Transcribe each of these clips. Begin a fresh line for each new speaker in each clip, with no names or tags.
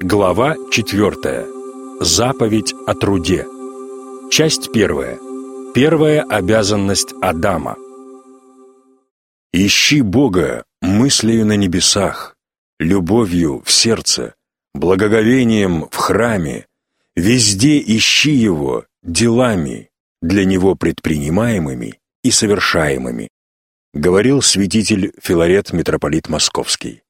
Глава 4. Заповедь о труде. Часть первая. Первая обязанность Адама. «Ищи Бога мыслью на небесах, любовью в сердце, благоговением в храме, везде ищи Его делами, для Него предпринимаемыми и совершаемыми», говорил святитель Филарет митрополит Московский.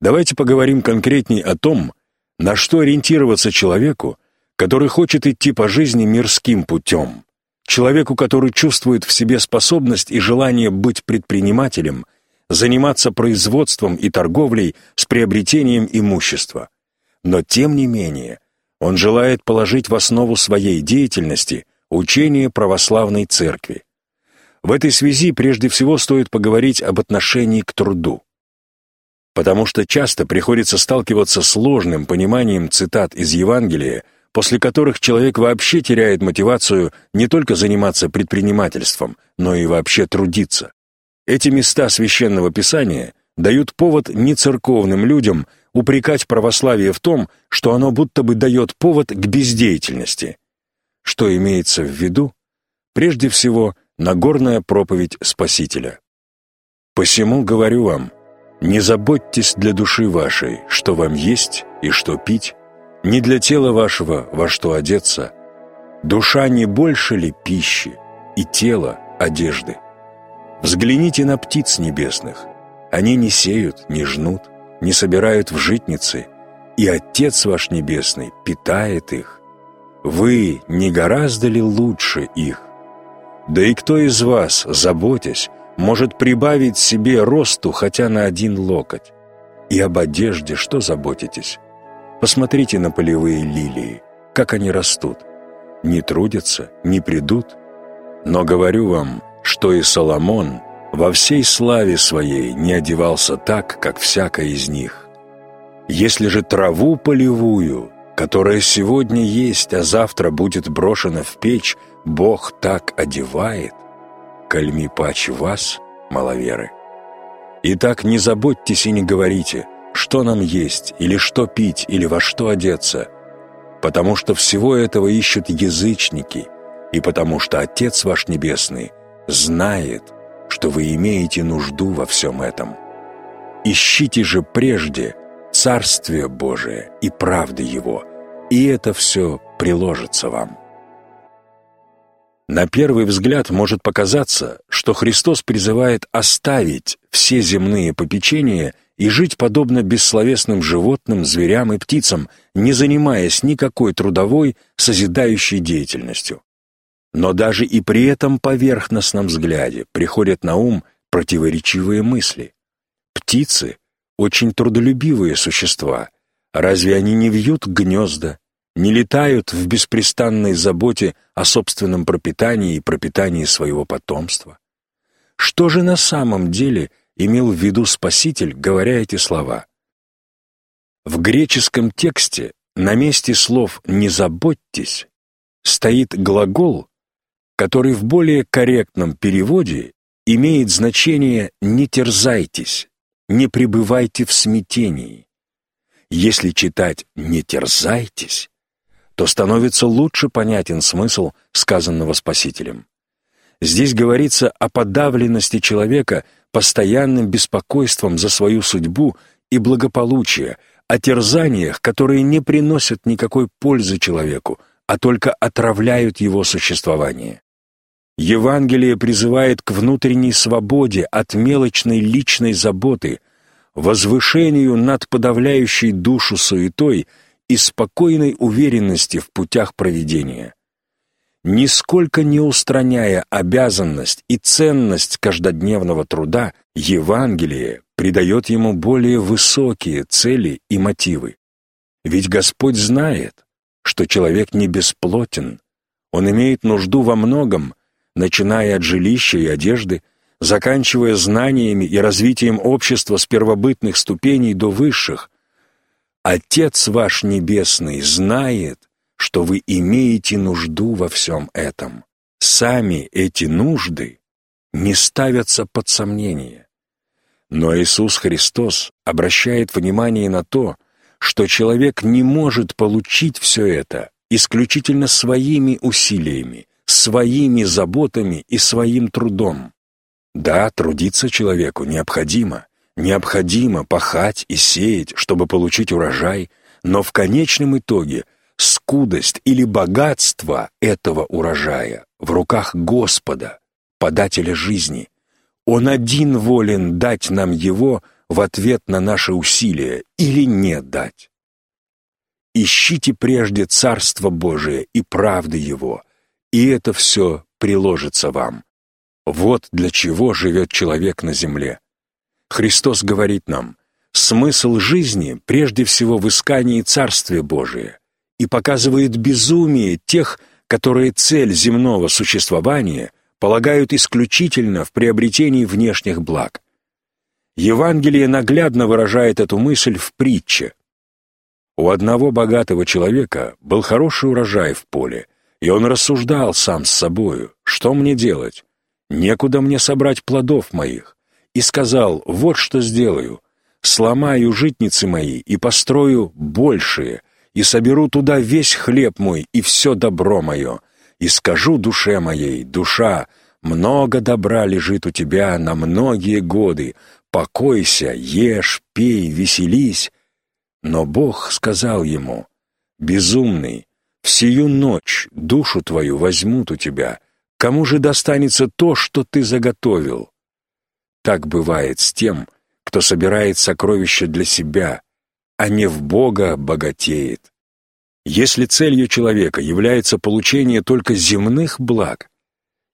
Давайте поговорим конкретней о том, на что ориентироваться человеку, который хочет идти по жизни мирским путем, человеку, который чувствует в себе способность и желание быть предпринимателем, заниматься производством и торговлей с приобретением имущества. Но тем не менее, он желает положить в основу своей деятельности учение православной церкви. В этой связи прежде всего стоит поговорить об отношении к труду потому что часто приходится сталкиваться с сложным пониманием цитат из Евангелия, после которых человек вообще теряет мотивацию не только заниматься предпринимательством, но и вообще трудиться. Эти места священного писания дают повод нецерковным людям упрекать православие в том, что оно будто бы дает повод к бездеятельности. Что имеется в виду? Прежде всего, Нагорная проповедь Спасителя. «Посему говорю вам, не заботьтесь для души вашей, что вам есть и что пить, не для тела вашего, во что одеться. Душа не больше ли пищи, и тело — одежды? Взгляните на птиц небесных. Они не сеют, не жнут, не собирают в житницы, и Отец ваш Небесный питает их. Вы не гораздо ли лучше их? Да и кто из вас, заботясь, может прибавить себе росту хотя на один локоть. И об одежде что заботитесь? Посмотрите на полевые лилии, как они растут. Не трудятся, не придут. Но говорю вам, что и Соломон во всей славе своей не одевался так, как всякая из них. Если же траву полевую, которая сегодня есть, а завтра будет брошена в печь, Бог так одевает, кальми пач вас, маловеры. Итак, не заботьтесь и не говорите, что нам есть, или что пить, или во что одеться, потому что всего этого ищут язычники, и потому что Отец ваш Небесный знает, что вы имеете нужду во всем этом. Ищите же прежде Царствие Божие и правды Его, и это все приложится вам». На первый взгляд может показаться, что Христос призывает оставить все земные попечения и жить подобно бессловесным животным, зверям и птицам, не занимаясь никакой трудовой, созидающей деятельностью. Но даже и при этом поверхностном взгляде приходят на ум противоречивые мысли. Птицы — очень трудолюбивые существа. Разве они не вьют гнезда, не летают в беспрестанной заботе о собственном пропитании и пропитании своего потомства. Что же на самом деле имел в виду Спаситель, говоря эти слова? В греческом тексте на месте слов «не заботьтесь» стоит глагол, который в более корректном переводе имеет значение «не терзайтесь», «не пребывайте в смятении». Если читать «не терзайтесь», то становится лучше понятен смысл сказанного Спасителем. Здесь говорится о подавленности человека постоянным беспокойством за свою судьбу и благополучие, о терзаниях, которые не приносят никакой пользы человеку, а только отравляют его существование. Евангелие призывает к внутренней свободе от мелочной личной заботы, возвышению над подавляющей душу суетой – и спокойной уверенности в путях проведения. Нисколько не устраняя обязанность и ценность каждодневного труда, Евангелие придает ему более высокие цели и мотивы. Ведь Господь знает, что человек не бесплотен, он имеет нужду во многом, начиная от жилища и одежды, заканчивая знаниями и развитием общества с первобытных ступеней до высших, Отец ваш Небесный знает, что вы имеете нужду во всем этом. Сами эти нужды не ставятся под сомнение. Но Иисус Христос обращает внимание на то, что человек не может получить все это исключительно своими усилиями, своими заботами и своим трудом. Да, трудиться человеку необходимо, необходимо пахать и сеять, чтобы получить урожай, но в конечном итоге скудость или богатство этого урожая в руках Господа, подателя жизни. Он один волен дать нам его в ответ на наши усилия или не дать. Ищите прежде Царство Божие и правды Его, и это все приложится вам. Вот для чего живет человек на земле. Христос говорит нам, смысл жизни прежде всего в искании Царствия Божия и показывает безумие тех, которые цель земного существования полагают исключительно в приобретении внешних благ. Евангелие наглядно выражает эту мысль в притче. У одного богатого человека был хороший урожай в поле, и он рассуждал сам с собою, что мне делать? Некуда мне собрать плодов моих. И сказал, вот что сделаю, сломаю житницы мои и построю большие, и соберу туда весь хлеб мой и все добро мое, и скажу душе моей, душа, много добра лежит у тебя на многие годы, покойся, ешь, пей, веселись. Но Бог сказал ему, «Безумный, в ночь душу твою возьмут у тебя, кому же достанется то, что ты заготовил?» Так бывает с тем, кто собирает сокровища для себя, а не в Бога богатеет. Если целью человека является получение только земных благ,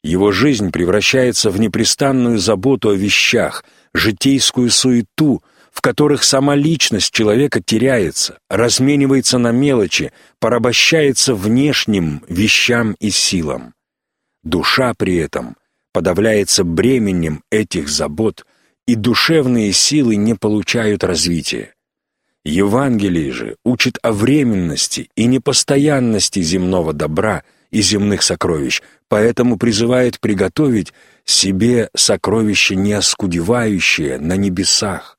его жизнь превращается в непрестанную заботу о вещах, житейскую суету, в которых сама личность человека теряется, разменивается на мелочи, порабощается внешним вещам и силам. Душа при этом подавляется бременем этих забот, и душевные силы не получают развития. Евангелие же учит о временности и непостоянности земного добра и земных сокровищ, поэтому призывает приготовить себе сокровище неоскудевающее на небесах,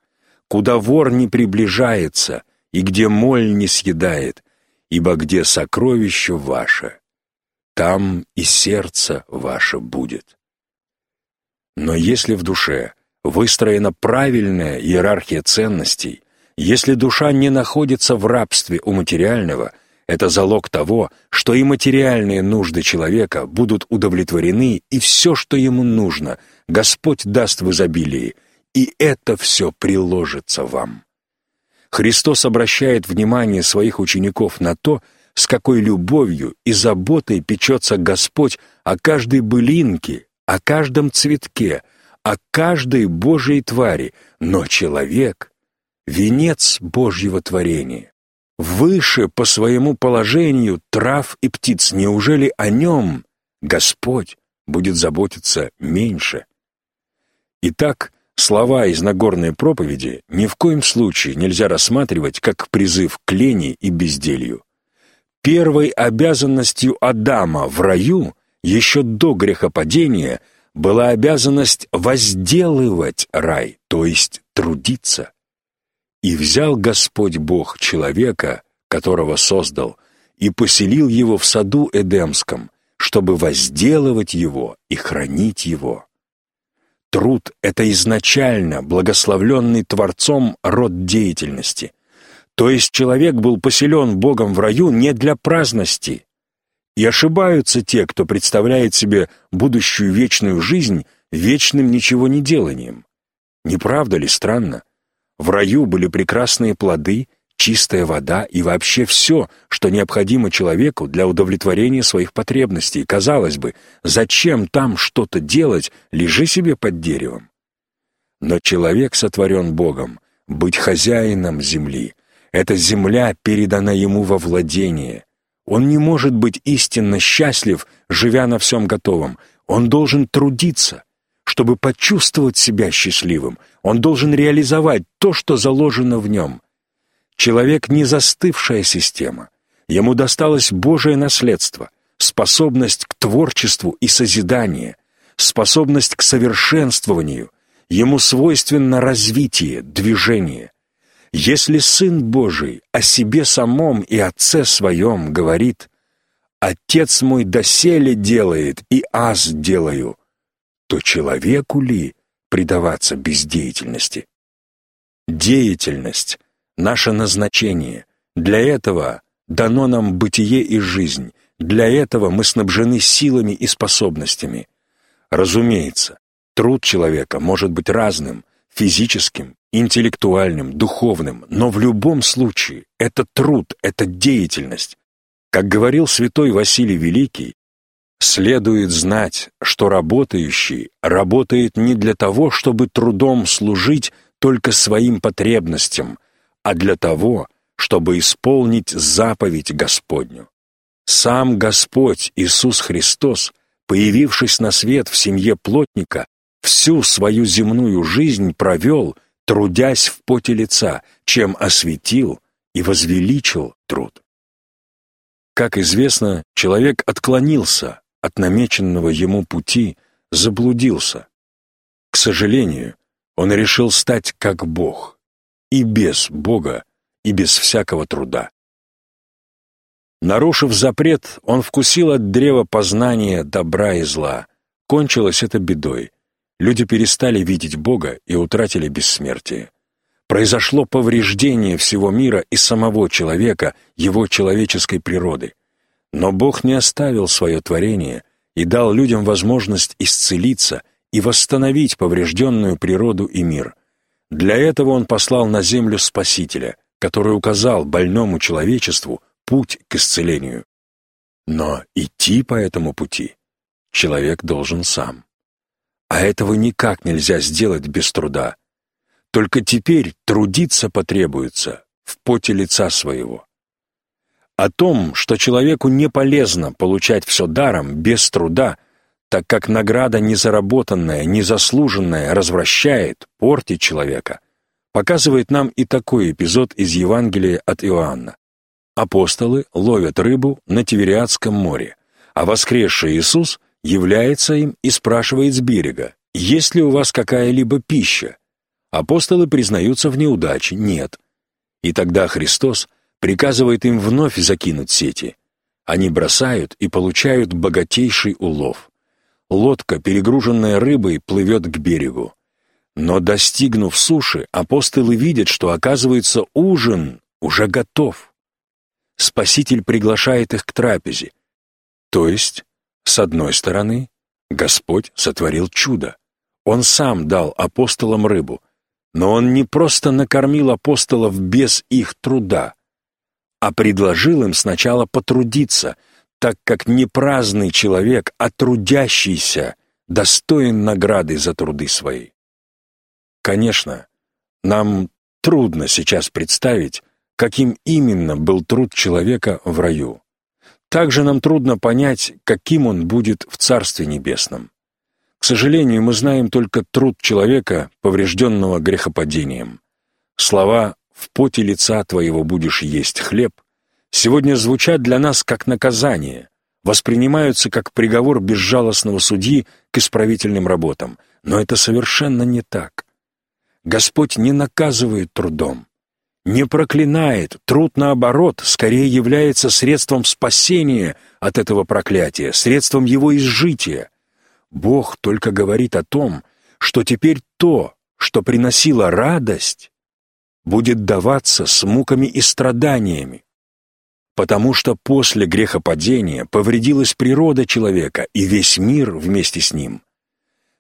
куда вор не приближается и где моль не съедает, ибо где сокровище ваше, там и сердце ваше будет. Но если в душе выстроена правильная иерархия ценностей, если душа не находится в рабстве у материального, это залог того, что и материальные нужды человека будут удовлетворены, и все, что ему нужно, Господь даст в изобилии, и это все приложится вам. Христос обращает внимание своих учеников на то, с какой любовью и заботой печется Господь о каждой былинке, о каждом цветке, о каждой Божьей твари, но человек — венец Божьего творения. Выше по своему положению трав и птиц, неужели о нем Господь будет заботиться меньше? Итак, слова из Нагорной проповеди ни в коем случае нельзя рассматривать как призыв к лени и безделью. Первой обязанностью Адама в раю еще до грехопадения была обязанность возделывать рай, то есть трудиться. И взял Господь Бог человека, которого создал, и поселил его в саду Эдемском, чтобы возделывать его и хранить его. Труд — это изначально благословленный Творцом род деятельности. То есть человек был поселен Богом в раю не для праздности. И ошибаются те, кто представляет себе будущую вечную жизнь вечным ничего не деланием. Не правда ли странно? В раю были прекрасные плоды, чистая вода и вообще все, что необходимо человеку для удовлетворения своих потребностей. Казалось бы, зачем там что-то делать, лежи себе под деревом. Но человек сотворен Богом, быть хозяином земли. Эта земля передана ему во владение. Он не может быть истинно счастлив, живя на всем готовом. Он должен трудиться, чтобы почувствовать себя счастливым, он должен реализовать то, что заложено в нем. Человек не застывшая система. Ему досталось Божие наследство, способность к творчеству и созиданию, способность к совершенствованию. Ему свойственно развитие, движение. Если Сын Божий о себе самом и Отце Своем говорит «Отец мой доселе делает, и аз делаю», то человеку ли предаваться бездеятельности? Деятельность — наше назначение. Для этого дано нам бытие и жизнь. Для этого мы снабжены силами и способностями. Разумеется, труд человека может быть разным, физическим, интеллектуальным, духовным, но в любом случае это труд, это деятельность. Как говорил святой Василий Великий, следует знать, что работающий работает не для того, чтобы трудом служить только своим потребностям, а для того, чтобы исполнить заповедь Господню. Сам Господь Иисус Христос, появившись на свет в семье плотника, всю свою земную жизнь провел, трудясь в поте лица, чем осветил и возвеличил труд. Как известно, человек отклонился от намеченного ему пути, заблудился. К сожалению, он решил стать как Бог, и без Бога, и без всякого труда. Нарушив запрет, он вкусил от древа познания добра и зла. Кончилось это бедой. Люди перестали видеть Бога и утратили бессмертие. Произошло повреждение всего мира и самого человека, его человеческой природы. Но Бог не оставил свое творение и дал людям возможность исцелиться и восстановить поврежденную природу и мир. Для этого Он послал на землю Спасителя, который указал больному человечеству путь к исцелению. Но идти по этому пути человек должен сам. А этого никак нельзя сделать без труда. Только теперь трудиться потребуется в поте лица своего. О том, что человеку не полезно получать все даром, без труда, так как награда незаработанная, незаслуженная развращает, портит человека, показывает нам и такой эпизод из Евангелия от Иоанна. Апостолы ловят рыбу на Тивериадском море, а воскресший Иисус является им и спрашивает с берега, есть ли у вас какая-либо пища? Апостолы признаются в неудаче, нет. И тогда Христос приказывает им вновь закинуть сети. Они бросают и получают богатейший улов. Лодка, перегруженная рыбой, плывет к берегу. Но достигнув суши, апостолы видят, что, оказывается, ужин уже готов. Спаситель приглашает их к трапезе. То есть, с одной стороны, Господь сотворил чудо. Он сам дал апостолам рыбу, но Он не просто накормил апостолов без их труда, а предложил им сначала потрудиться, так как не праздный человек, а трудящийся достоин награды за труды свои. Конечно, нам трудно сейчас представить, каким именно был труд человека в раю. Также нам трудно понять, каким он будет в Царстве Небесном. К сожалению, мы знаем только труд человека, поврежденного грехопадением. Слова «в поте лица твоего будешь есть хлеб» сегодня звучат для нас как наказание, воспринимаются как приговор безжалостного судьи к исправительным работам. Но это совершенно не так. Господь не наказывает трудом не проклинает, труд, наоборот, скорее является средством спасения от этого проклятия, средством его изжития. Бог только говорит о том, что теперь то, что приносило радость, будет даваться с муками и страданиями, потому что после грехопадения повредилась природа человека и весь мир вместе с ним.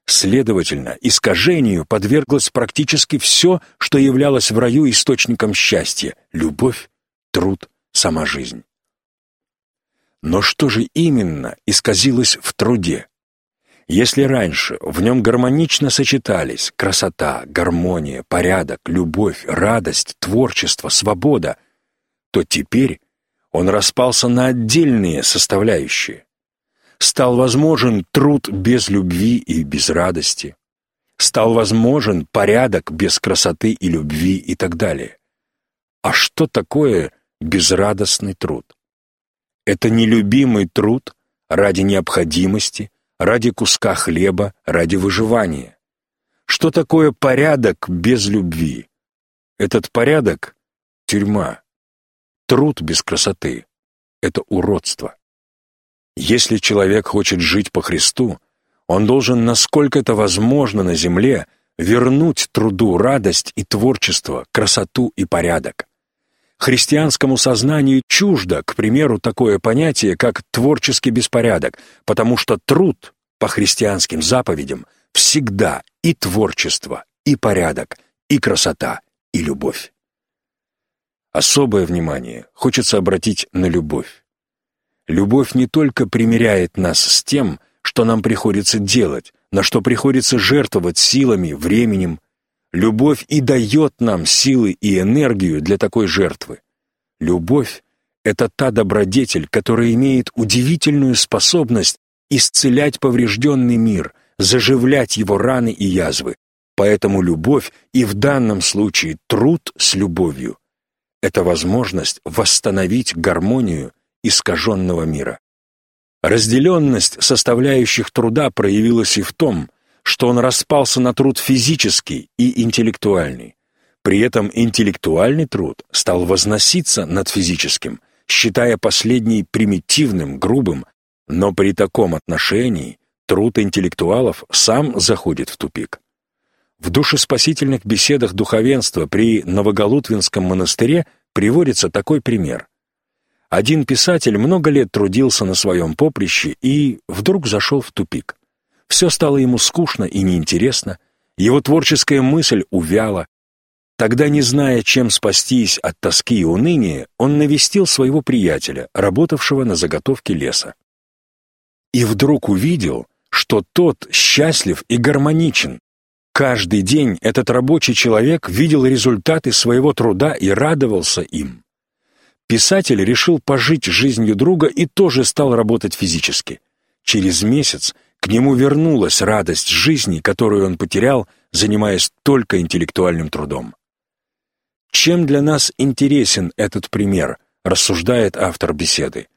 Следовательно, искажению подверглось практически все, что являлось в раю источником счастья — любовь, труд, сама жизнь. Но что же именно исказилось в труде? Если раньше в нем гармонично сочетались красота, гармония, порядок, любовь, радость, творчество, свобода, то теперь он распался на отдельные составляющие стал возможен труд без любви и без радости, стал возможен порядок без красоты и любви и так далее. А что такое безрадостный труд? Это нелюбимый труд ради необходимости, ради куска хлеба, ради выживания. Что такое порядок без любви? Этот порядок — тюрьма. Труд без красоты — это уродство. Если человек хочет жить по Христу, он должен, насколько это возможно на земле, вернуть труду радость и творчество, красоту и порядок. Христианскому сознанию чуждо, к примеру, такое понятие, как творческий беспорядок, потому что труд по христианским заповедям всегда и творчество, и порядок, и красота, и любовь. Особое внимание хочется обратить на любовь. Любовь не только примиряет нас с тем, что нам приходится делать, на что приходится жертвовать силами, временем. Любовь и дает нам силы и энергию для такой жертвы. Любовь — это та добродетель, которая имеет удивительную способность исцелять поврежденный мир, заживлять его раны и язвы. Поэтому любовь и в данном случае труд с любовью — это возможность восстановить гармонию искаженного мира. Разделенность составляющих труда проявилась и в том, что он распался на труд физический и интеллектуальный. При этом интеллектуальный труд стал возноситься над физическим, считая последний примитивным, грубым, но при таком отношении труд интеллектуалов сам заходит в тупик. В душеспасительных беседах духовенства при Новоголутвинском монастыре приводится такой пример. Один писатель много лет трудился на своем поприще и вдруг зашел в тупик. Все стало ему скучно и неинтересно, его творческая мысль увяла. Тогда, не зная, чем спастись от тоски и уныния, он навестил своего приятеля, работавшего на заготовке леса и вдруг увидел, что тот счастлив и гармоничен. Каждый день этот рабочий человек видел результаты своего труда и радовался им. Писатель решил пожить жизнью друга и тоже стал работать физически. Через месяц к нему вернулась радость жизни, которую он потерял, занимаясь только интеллектуальным трудом. Чем для нас интересен этот пример, рассуждает автор беседы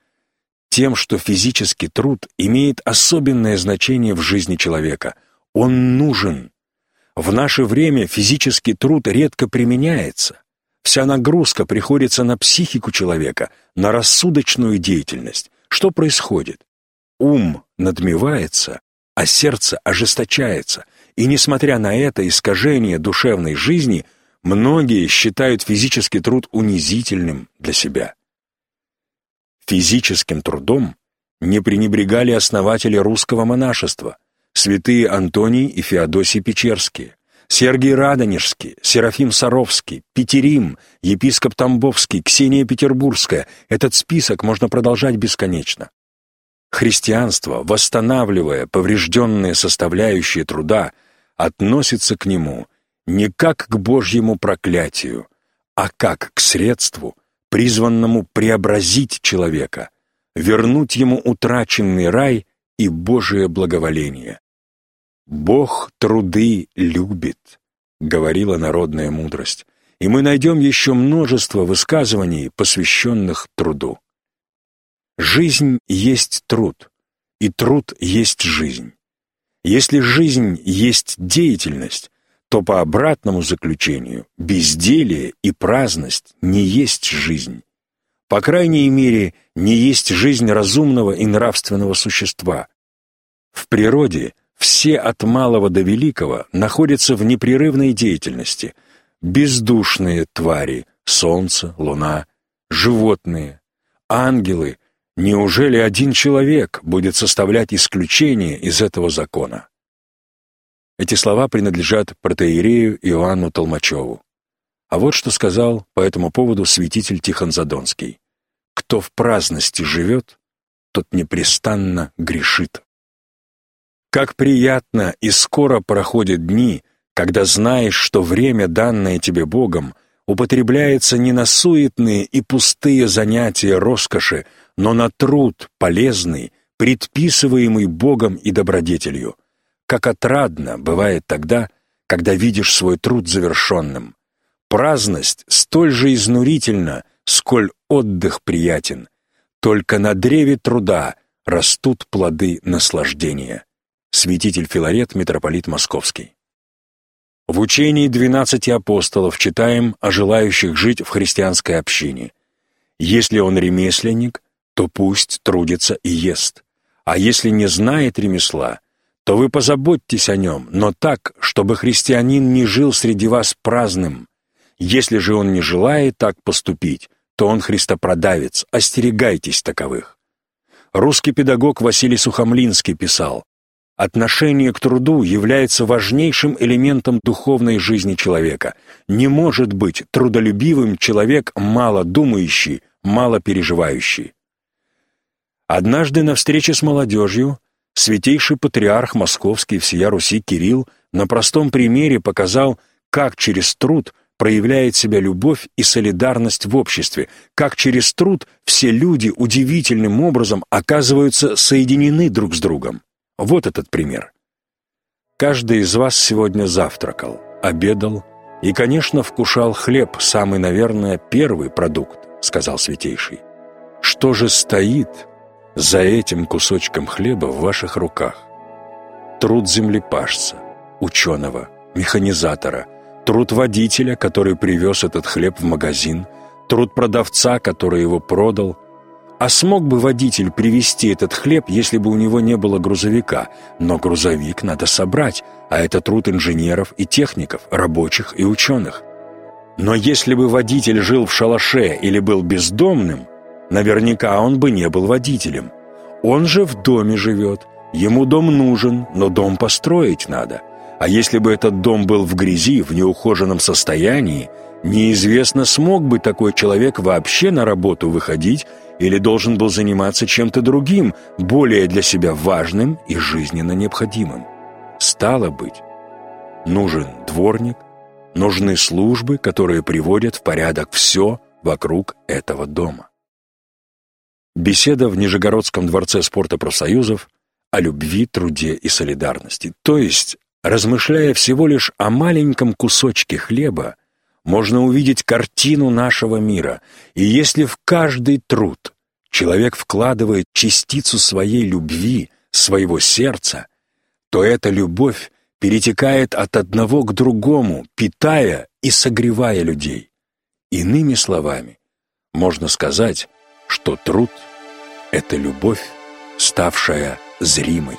тем, что физический труд имеет особенное значение в жизни человека. Он нужен. В наше время физический труд редко применяется. Вся нагрузка приходится на психику человека, на рассудочную деятельность. Что происходит? Ум надмевается, а сердце ожесточается. И несмотря на это искажение душевной жизни, многие считают физический труд унизительным для себя. Физическим трудом не пренебрегали основатели русского монашества, святые Антоний и Феодосий Печерские, Сергий Радонежский, Серафим Саровский, Петерим, епископ Тамбовский, Ксения Петербургская. Этот список можно продолжать бесконечно. Христианство, восстанавливая поврежденные составляющие труда, относится к нему не как к Божьему проклятию, а как к средству – призванному преобразить человека, вернуть ему утраченный рай и Божие благоволение. «Бог труды любит», — говорила народная мудрость, и мы найдем еще множество высказываний, посвященных труду. Жизнь есть труд, и труд есть жизнь. Если жизнь есть деятельность, то по обратному заключению безделие и праздность не есть жизнь. По крайней мере, не есть жизнь разумного и нравственного существа. В природе все от малого до великого находятся в непрерывной деятельности. Бездушные твари, солнце, луна, животные, ангелы. Неужели один человек будет составлять исключение из этого закона? Эти слова принадлежат протеерею Иоанну Толмачеву. А вот что сказал по этому поводу святитель Тихон Задонский. «Кто в праздности живет, тот непрестанно грешит». Как приятно и скоро проходят дни, когда знаешь, что время, данное тебе Богом, употребляется не на суетные и пустые занятия роскоши, но на труд полезный, предписываемый Богом и добродетелью – как отрадно бывает тогда, когда видишь свой труд завершенным. Праздность столь же изнурительна, сколь отдых приятен. Только на древе труда растут плоды наслаждения. Святитель Филарет, митрополит Московский. В учении двенадцати апостолов читаем о желающих жить в христианской общине. Если он ремесленник, то пусть трудится и ест. А если не знает ремесла, то вы позаботьтесь о нем, но так, чтобы христианин не жил среди вас праздным. Если же он не желает так поступить, то он христопродавец, остерегайтесь таковых. Русский педагог Василий Сухомлинский писал, Отношение к труду является важнейшим элементом духовной жизни человека. Не может быть трудолюбивым человек мало думающий, мало переживающий. Однажды на встрече с молодежью святейший патриарх московский всея Руси Кирилл на простом примере показал, как через труд проявляет себя любовь и солидарность в обществе, как через труд все люди удивительным образом оказываются соединены друг с другом. Вот этот пример. Каждый из вас сегодня завтракал, обедал и, конечно, вкушал хлеб, самый, наверное, первый продукт, сказал Святейший. Что же стоит за этим кусочком хлеба в ваших руках? Труд землепашца, ученого, механизатора, труд водителя, который привез этот хлеб в магазин, труд продавца, который его продал – а смог бы водитель привезти этот хлеб, если бы у него не было грузовика? Но грузовик надо собрать, а это труд инженеров и техников, рабочих и ученых. Но если бы водитель жил в шалаше или был бездомным, наверняка он бы не был водителем. Он же в доме живет, ему дом нужен, но дом построить надо. А если бы этот дом был в грязи, в неухоженном состоянии, неизвестно, смог бы такой человек вообще на работу выходить или должен был заниматься чем-то другим, более для себя важным и жизненно необходимым. Стало быть, нужен дворник, нужны службы, которые приводят в порядок все вокруг этого дома. Беседа в Нижегородском дворце спорта профсоюзов о любви, труде и солидарности, то есть, размышляя всего лишь о маленьком кусочке хлеба, можно увидеть картину нашего мира, и если в каждый труд человек вкладывает частицу своей любви, своего сердца, то эта любовь перетекает от одного к другому, питая и согревая людей. Иными словами, можно сказать, что труд — это любовь, ставшая зримой.